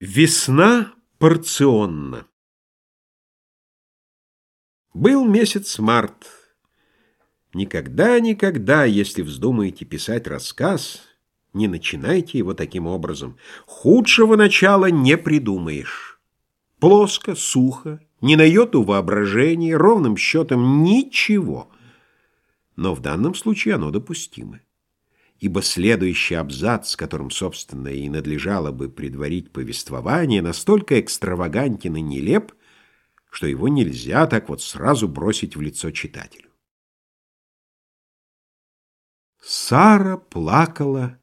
Весна порционна. Был месяц март. Никогда-никогда, если вздумаете писать рассказ, не начинайте его таким образом. Худшего начала не придумаешь. Плоско, сухо, не на йоту воображения, ровным счетом ничего. Но в данном случае оно допустимо ибо следующий абзац, которым, собственно, и надлежало бы предварить повествование, настолько экстравагантен и нелеп, что его нельзя так вот сразу бросить в лицо читателю. Сара плакала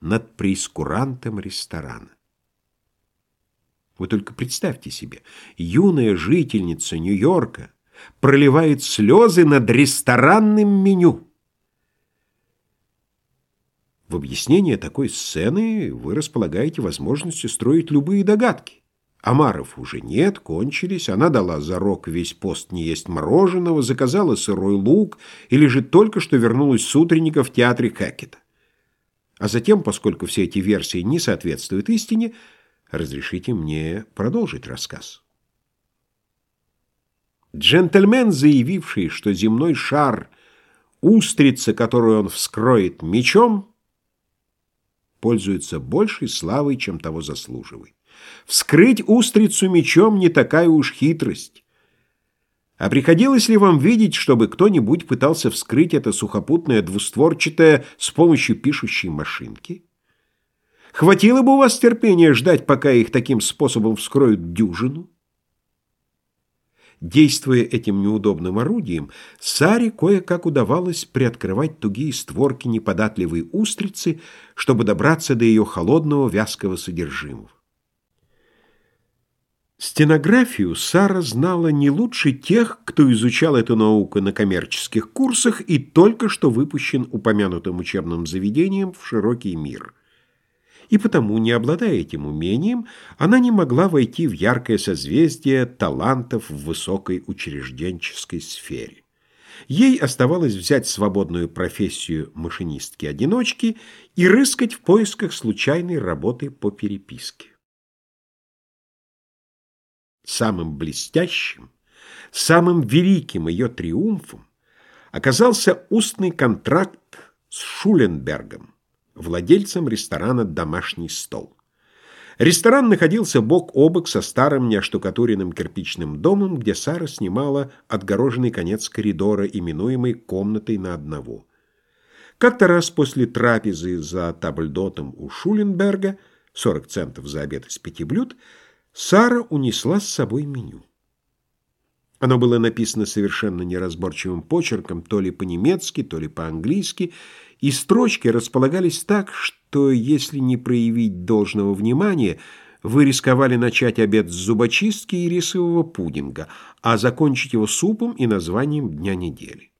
над прескурантом ресторана. Вы только представьте себе, юная жительница Нью-Йорка проливает слезы над ресторанным меню. В объяснение такой сцены вы располагаете возможностью строить любые догадки. Амаров уже нет, кончились, она дала зарок весь пост не есть мороженого, заказала сырой лук или же только что вернулась с утренника в театре Хэкета. А затем, поскольку все эти версии не соответствуют истине, разрешите мне продолжить рассказ. Джентльмен, заявивший, что земной шар — устрица, которую он вскроет мечом — пользуется большей славой, чем того заслуживает. Вскрыть устрицу мечом не такая уж хитрость. А приходилось ли вам видеть, чтобы кто-нибудь пытался вскрыть это сухопутное двустворчатое с помощью пишущей машинки? Хватило бы у вас терпения ждать, пока их таким способом вскроют дюжину? Действуя этим неудобным орудием, Саре кое-как удавалось приоткрывать тугие створки неподатливой устрицы, чтобы добраться до ее холодного вязкого содержимого. Стенографию Сара знала не лучше тех, кто изучал эту науку на коммерческих курсах и только что выпущен упомянутым учебным заведением в широкий мир – и потому, не обладая этим умением, она не могла войти в яркое созвездие талантов в высокой учрежденческой сфере. Ей оставалось взять свободную профессию машинистки-одиночки и рыскать в поисках случайной работы по переписке. Самым блестящим, самым великим ее триумфом оказался устный контракт с Шуленбергом, владельцем ресторана «Домашний стол». Ресторан находился бок о бок со старым неоштукатуренным кирпичным домом, где Сара снимала отгороженный конец коридора, именуемый «комнатой на одного». Как-то раз после трапезы за табльдотом у Шуленберга, 40 центов за обед из пяти блюд, Сара унесла с собой меню. Оно было написано совершенно неразборчивым почерком, то ли по-немецки, то ли по-английски, и строчки располагались так, что, если не проявить должного внимания, вы рисковали начать обед с зубочистки и рисового пудинга, а закончить его супом и названием дня недели.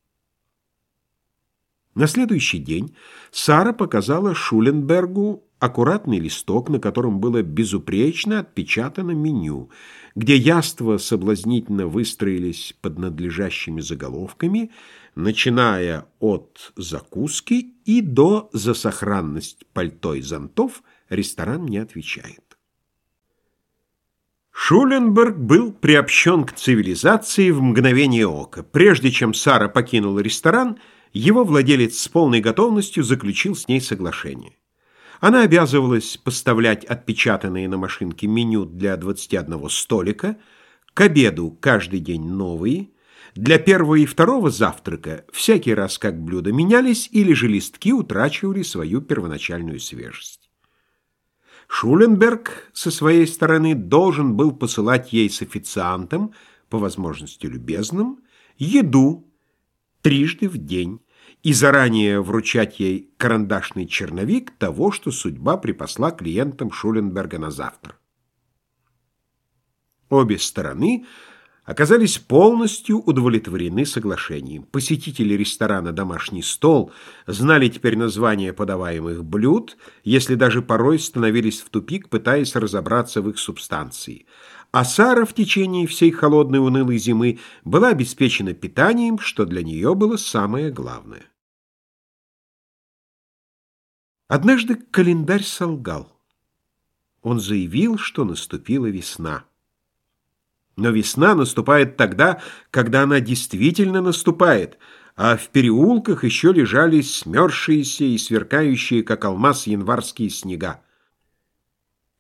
На следующий день Сара показала Шуленбергу аккуратный листок, на котором было безупречно отпечатано меню, где яства соблазнительно выстроились под надлежащими заголовками, начиная от закуски и до «За сохранность пальто и зонтов» ресторан не отвечает. Шуленберг был приобщен к цивилизации в мгновение ока. Прежде чем Сара покинула ресторан, его владелец с полной готовностью заключил с ней соглашение. Она обязывалась поставлять отпечатанные на машинке меню для 21 столика, к обеду каждый день новые, для первого и второго завтрака всякий раз как блюда менялись или же листки утрачивали свою первоначальную свежесть. Шуленберг со своей стороны должен был посылать ей с официантом, по возможности любезным, еду трижды в день, и заранее вручать ей карандашный черновик того, что судьба припасла клиентам Шуленберга на завтра. Обе стороны оказались полностью удовлетворены соглашением. Посетители ресторана «Домашний стол» знали теперь названия подаваемых блюд, если даже порой становились в тупик, пытаясь разобраться в их субстанции. А Сара в течение всей холодной унылой зимы была обеспечена питанием, что для нее было самое главное. Однажды календарь солгал. он заявил, что наступила весна. Но весна наступает тогда, когда она действительно наступает, а в переулках еще лежали смерзшиеся и сверкающие, как алмаз, январские снега.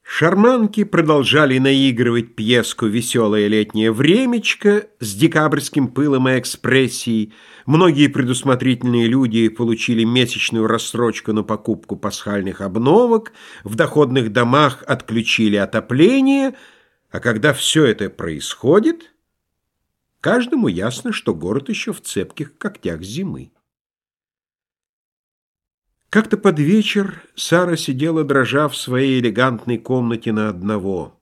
Шарманки продолжали наигрывать пьеску «Веселое летнее времечко» с декабрьским пылом и экспрессией. Многие предусмотрительные люди получили месячную рассрочку на покупку пасхальных обновок, в доходных домах отключили отопление, а когда все это происходит, каждому ясно, что город еще в цепких когтях зимы. Как-то под вечер Сара сидела, дрожа в своей элегантной комнате на одного.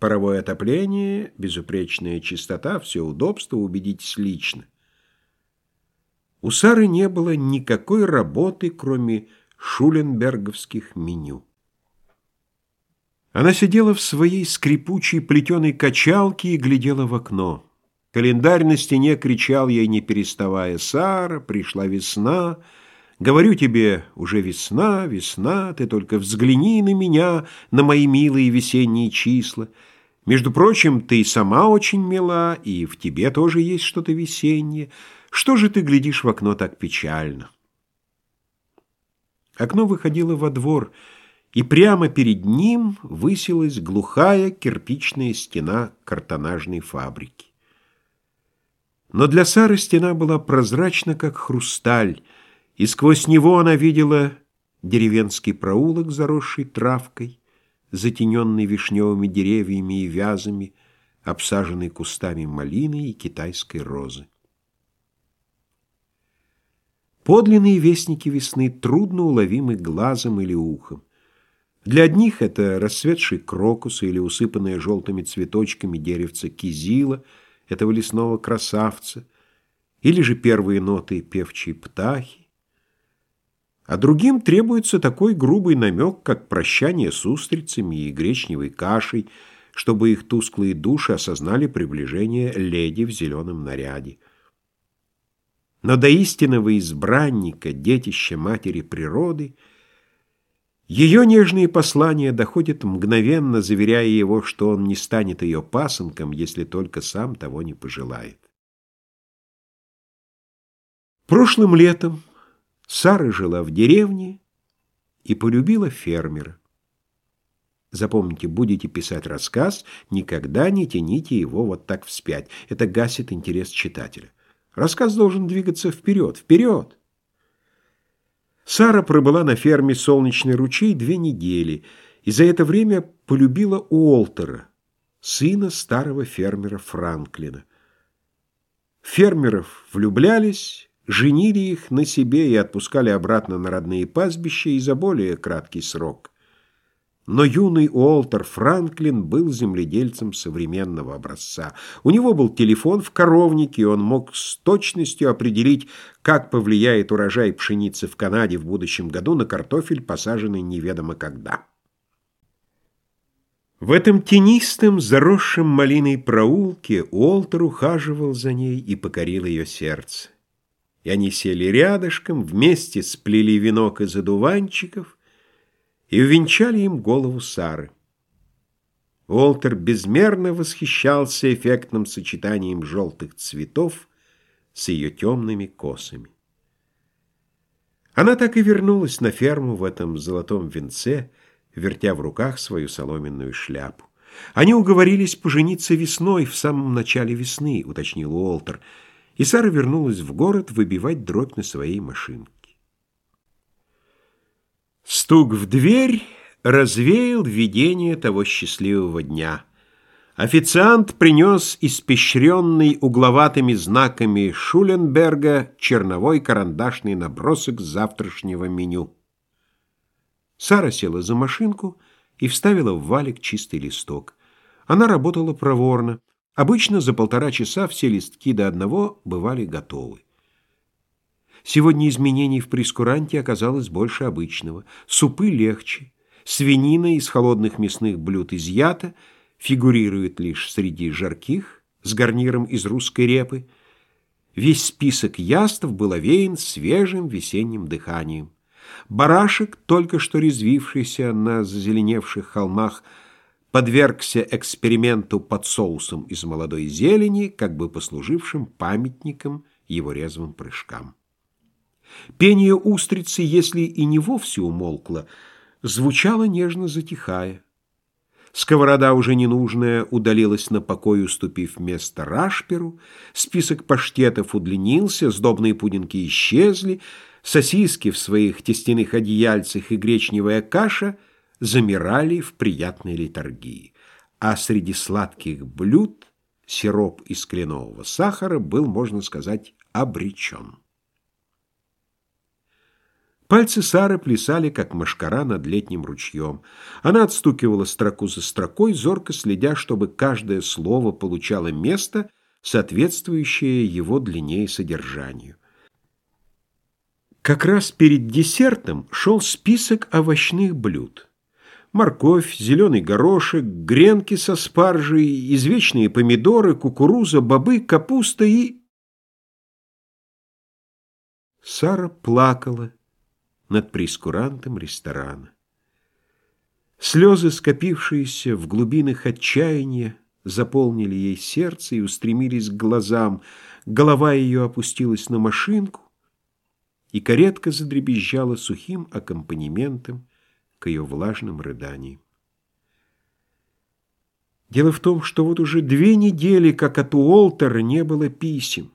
Паровое отопление, безупречная чистота, все удобство, убедитесь лично. У Сары не было никакой работы, кроме шуленберговских меню. Она сидела в своей скрипучей плетеной качалке и глядела в окно. Календарь на стене кричал ей, не переставая, «Сара, пришла весна!» Говорю тебе, уже весна, весна, ты только взгляни на меня, на мои милые весенние числа. Между прочим, ты сама очень мила, и в тебе тоже есть что-то весеннее. Что же ты глядишь в окно так печально? Окно выходило во двор, и прямо перед ним высилась глухая кирпичная стена картонажной фабрики. Но для Сары стена была прозрачна, как хрусталь, и сквозь него она видела деревенский проулок, заросший травкой, затененный вишневыми деревьями и вязами, обсаженный кустами малины и китайской розы. Подлинные вестники весны трудно уловимы глазом или ухом. Для одних это расцветший крокус или усыпанное желтыми цветочками деревца кизила, этого лесного красавца, или же первые ноты певчей птахи, а другим требуется такой грубый намек, как прощание с устрицами и гречневой кашей, чтобы их тусклые души осознали приближение леди в зеленом наряде. Но до истинного избранника, детища матери природы, ее нежные послания доходят мгновенно, заверяя его, что он не станет ее пасынком, если только сам того не пожелает. Прошлым летом Сара жила в деревне и полюбила фермера. Запомните, будете писать рассказ, никогда не тяните его вот так вспять. Это гасит интерес читателя. Рассказ должен двигаться вперед, вперед. Сара пробыла на ферме «Солнечный ручей» две недели, и за это время полюбила Уолтера, сына старого фермера Франклина. Фермеров влюблялись, женили их на себе и отпускали обратно на родные пастбища и за более краткий срок. Но юный Уолтер Франклин был земледельцем современного образца. У него был телефон в коровнике, и он мог с точностью определить, как повлияет урожай пшеницы в Канаде в будущем году на картофель, посаженный неведомо когда. В этом тенистом, заросшем малиной проулке Уолтер ухаживал за ней и покорил ее сердце и они сели рядышком, вместе сплели венок из одуванчиков и увенчали им голову Сары. Уолтер безмерно восхищался эффектным сочетанием желтых цветов с ее темными косами. Она так и вернулась на ферму в этом золотом венце, вертя в руках свою соломенную шляпу. Они уговорились пожениться весной, в самом начале весны, уточнил Уолтер, — и Сара вернулась в город выбивать дробь на своей машинке. Стук в дверь развеял видение того счастливого дня. Официант принес испещренный угловатыми знаками Шуленберга черновой карандашный набросок завтрашнего меню. Сара села за машинку и вставила в валик чистый листок. Она работала проворно. Обычно за полтора часа все листки до одного бывали готовы. Сегодня изменений в прескуранте оказалось больше обычного. Супы легче, свинина из холодных мясных блюд изъята, фигурирует лишь среди жарких, с гарниром из русской репы. Весь список яств был овеян свежим весенним дыханием. Барашек, только что резвившийся на зазеленевших холмах, подвергся эксперименту под соусом из молодой зелени, как бы послужившим памятником его резвым прыжкам. Пение устрицы, если и не вовсе умолкло, звучало нежно затихая. Сковорода, уже ненужная, удалилась на покой, уступив место рашперу, список паштетов удлинился, сдобные пудинки исчезли, сосиски в своих тестяных одеяльцах и гречневая каша замирали в приятной литургии, а среди сладких блюд сироп из кленового сахара был, можно сказать, обречен. Пальцы Сары плясали, как машкара над летним ручьем. Она отстукивала строку за строкой, зорко следя, чтобы каждое слово получало место, соответствующее его длине и содержанию. Как раз перед десертом шел список овощных блюд. Морковь, зеленый горошек, гренки со спаржей, извечные помидоры, кукуруза, бобы, капуста и... Сара плакала над прескурантом ресторана. Слезы, скопившиеся в глубинах отчаяния, заполнили ей сердце и устремились к глазам. Голова ее опустилась на машинку, и каретка задребезжала сухим аккомпанементом к ее влажным рыданиям. Дело в том, что вот уже две недели, как от Уолтера, не было писем,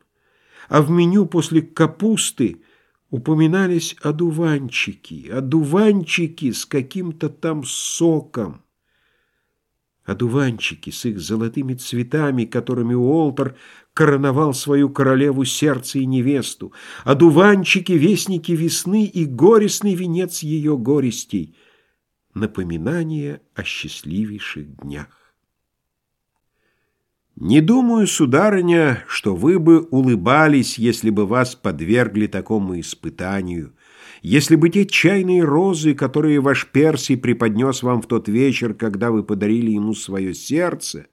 а в меню после капусты упоминались одуванчики, одуванчики с каким-то там соком. Одуванчики с их золотыми цветами, которыми Уолтер короновал свою королеву сердца и невесту. Одуванчики — вестники весны и горестный венец ее горестей. Напоминание о счастливейших днях. Не думаю, сударыня, что вы бы улыбались, если бы вас подвергли такому испытанию, если бы те чайные розы, которые ваш Персий преподнес вам в тот вечер, когда вы подарили ему свое сердце,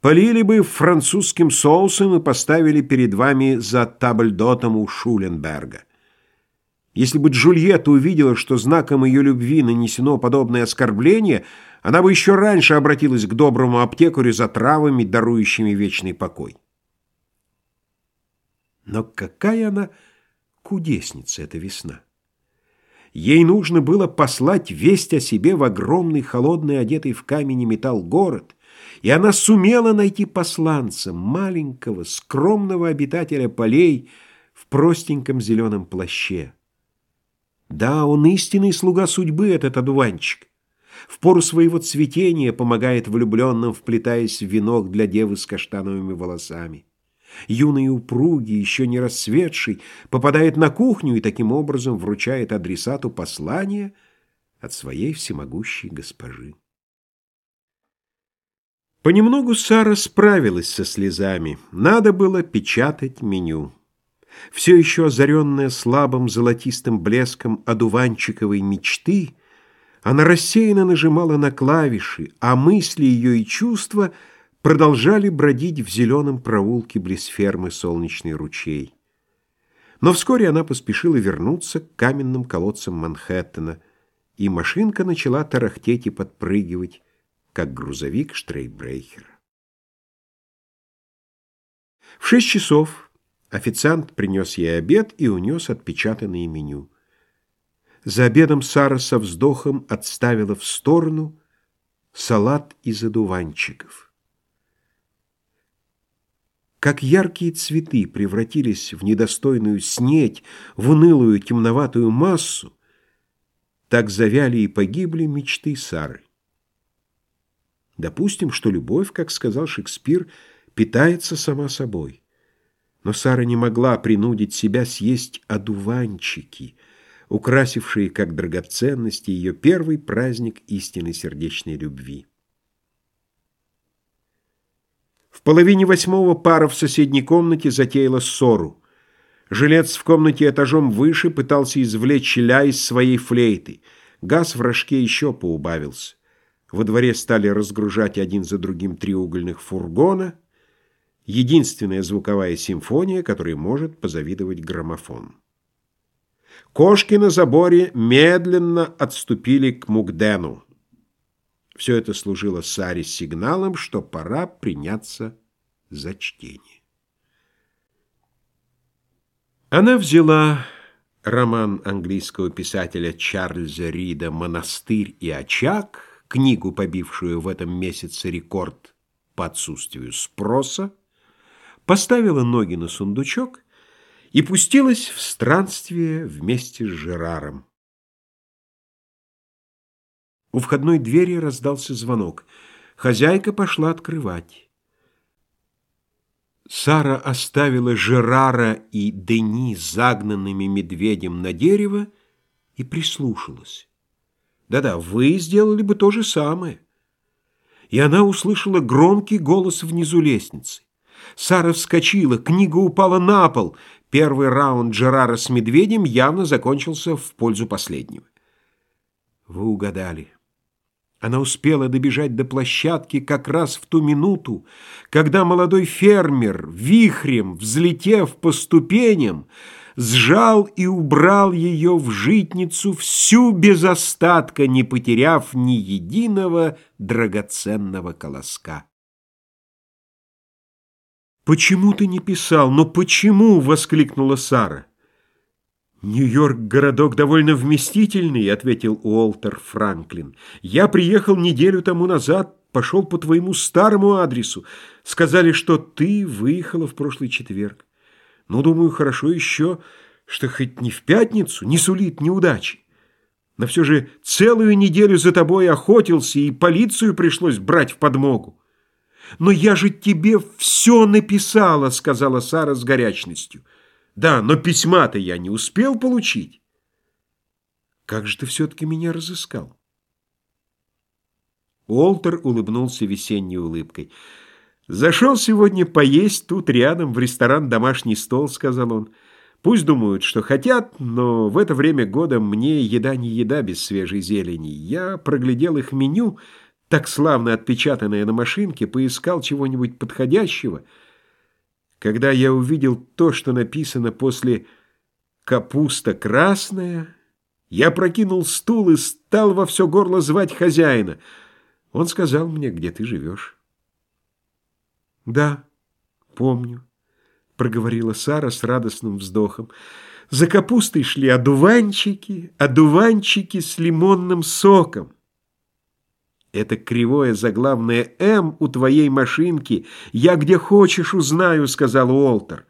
полили бы французским соусом и поставили перед вами за табльдотом у Шуленберга. Если бы Джульетта увидела, что знаком ее любви нанесено подобное оскорбление – она бы еще раньше обратилась к доброму аптекарю за травами, дарующими вечный покой. Но какая она кудесница эта весна! Ей нужно было послать весть о себе в огромный, холодный, одетый в камень и металл город, и она сумела найти посланца, маленького, скромного обитателя полей в простеньком зеленом плаще. Да, он истинный слуга судьбы, этот одуванчик в пору своего цветения помогает влюбленным, вплетаясь в венок для девы с каштановыми волосами. Юный упругий, еще не расцветший, попадает на кухню и таким образом вручает адресату послание от своей всемогущей госпожи. Понемногу Сара справилась со слезами. Надо было печатать меню. Все еще озаренная слабым золотистым блеском одуванчиковой мечты — она рассеянно нажимала на клавиши, а мысли ее и чувства продолжали бродить в зеленом проулке близ фермы «Солнечный ручей». Но вскоре она поспешила вернуться к каменным колодцам Манхэттена, и машинка начала тарахтеть и подпрыгивать, как грузовик Штрейбрейхера. В шесть часов официант принес ей обед и унес отпечатанное меню. За обедом Сара со вздохом отставила в сторону салат из одуванчиков. Как яркие цветы превратились в недостойную снеть, в унылую темноватую массу, так завяли и погибли мечты Сары. Допустим, что любовь, как сказал Шекспир, питается сама собой. Но Сара не могла принудить себя съесть одуванчики — украсившие как драгоценности ее первый праздник истинной сердечной любви. В половине восьмого пара в соседней комнате затеяла ссору. Жилец в комнате этажом выше пытался извлечь ля из своей флейты. Газ в рожке еще поубавился. Во дворе стали разгружать один за другим три угольных фургона. Единственная звуковая симфония, которой может позавидовать граммофон. Кошки на заборе медленно отступили к Мугдену. Все это служило Саре сигналом, что пора приняться за чтение. Она взяла роман английского писателя Чарльза Рида «Монастырь и очаг», книгу, побившую в этом месяце рекорд по отсутствию спроса, поставила ноги на сундучок и пустилась в странствие вместе с Жераром. У входной двери раздался звонок. Хозяйка пошла открывать. Сара оставила Жерара и Дени загнанными медведем на дерево и прислушалась. Да-да, вы сделали бы то же самое. И она услышала громкий голос внизу лестницы. Сара вскочила, книга упала на пол. Первый раунд Жерара с медведем явно закончился в пользу последнего. Вы угадали. Она успела добежать до площадки как раз в ту минуту, когда молодой фермер, вихрем, взлетев по ступеням, сжал и убрал ее в житницу всю без остатка, не потеряв ни единого драгоценного колоска. «Почему ты не писал? Но почему?» — воскликнула Сара. «Нью-Йорк — городок довольно вместительный», — ответил Уолтер Франклин. «Я приехал неделю тому назад, пошел по твоему старому адресу. Сказали, что ты выехала в прошлый четверг. Ну, думаю, хорошо еще, что хоть не в пятницу, не сулит неудачи. Но все же целую неделю за тобой охотился, и полицию пришлось брать в подмогу. «Но я же тебе все написала», — сказала Сара с горячностью. Да, но письма-то я не успел получить. Как же ты все-таки меня разыскал? Уолтер улыбнулся весенней улыбкой. «Зашел сегодня поесть тут рядом, в ресторан «Домашний стол», — сказал он. «Пусть думают, что хотят, но в это время года мне еда не еда без свежей зелени. Я проглядел их меню, так славно отпечатанное на машинке, поискал чего-нибудь подходящего». Когда я увидел то, что написано после «капуста красная», я прокинул стул и стал во все горло звать хозяина. Он сказал мне, где ты живешь. «Да, помню», — проговорила Сара с радостным вздохом. «За капустой шли одуванчики, одуванчики с лимонным соком». Это кривое заглавное «М» у твоей машинки. Я где хочешь узнаю, — сказал Уолтер.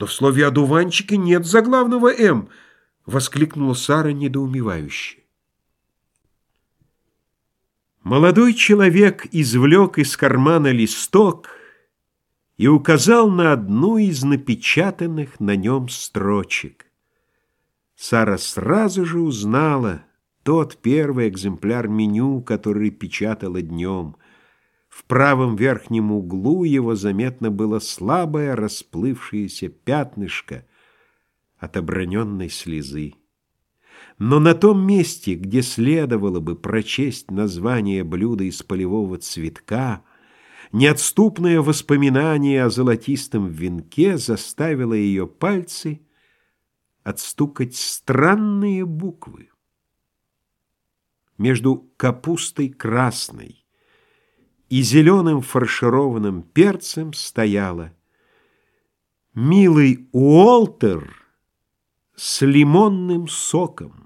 Но в слове «одуванчики» нет заглавного «М», — воскликнула Сара недоумевающе. Молодой человек извлек из кармана листок и указал на одну из напечатанных на нем строчек. Сара сразу же узнала — тот первый экземпляр меню, который печатала днем. В правом верхнем углу его заметно было слабое расплывшееся пятнышко от оброненной слезы. Но на том месте, где следовало бы прочесть название блюда из полевого цветка, неотступное воспоминание о золотистом венке заставило ее пальцы отстукать странные буквы между капустой красной и зеленым фаршированным перцем стояла «Милый Уолтер с лимонным соком».